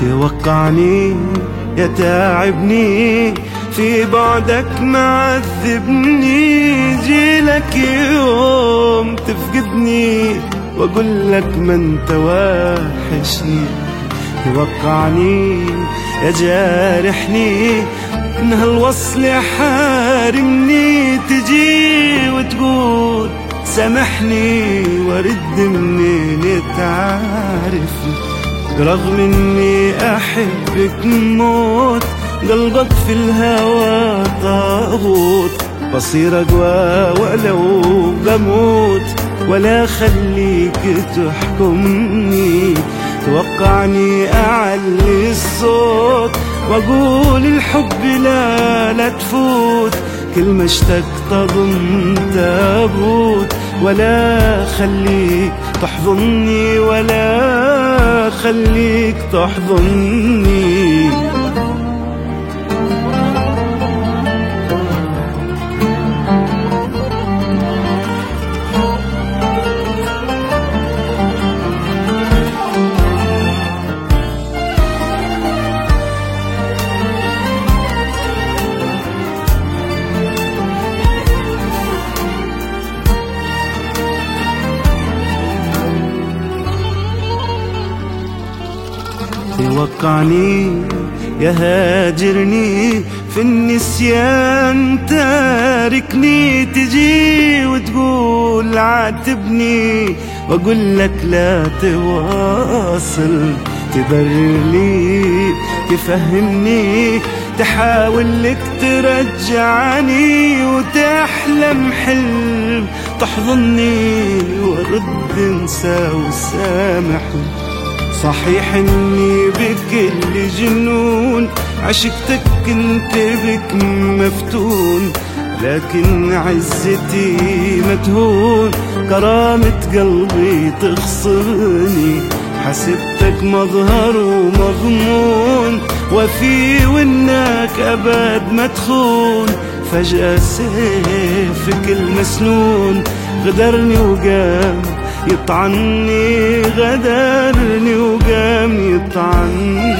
توقعني يتعبني في بعدك معذبني جيلك يوم تفقدني. وأقول لك ما أنت واحشني توقعني يا جارحني. من هالوصل حارمني. تجي وتقول سامحني. وارد منين تعرفني رغم إني أحبك موت قلبك في الهوى طاغوت. بصير أقوى ولو بموت ولا خليك تحكمني. توقعني أعلي الصوت وأقول الحب لا لا تفوت. كل ما اشتقت اظن تابوت ولا خليك تحضني ولا خليك تحضني. يوقعني يهاجرني في النسيان تاركني تجي وتقول عاتبني وأقول لك لا تواصل تبرر لي تفهمني تحاول لك ترجعني وتحلم حلم تحضني وأرد انسى وسامحني صحيح إني بكل جنون. عشقتك كنت بك مفتون لكن عزتي مدهون كرامة قلبي تخصني حسبتك مظهر ومضمون. وفي وانك أبد ما تخون. فجأة سيفك المسنون. غدرني وقام يطعني غدرني وقام يطعني.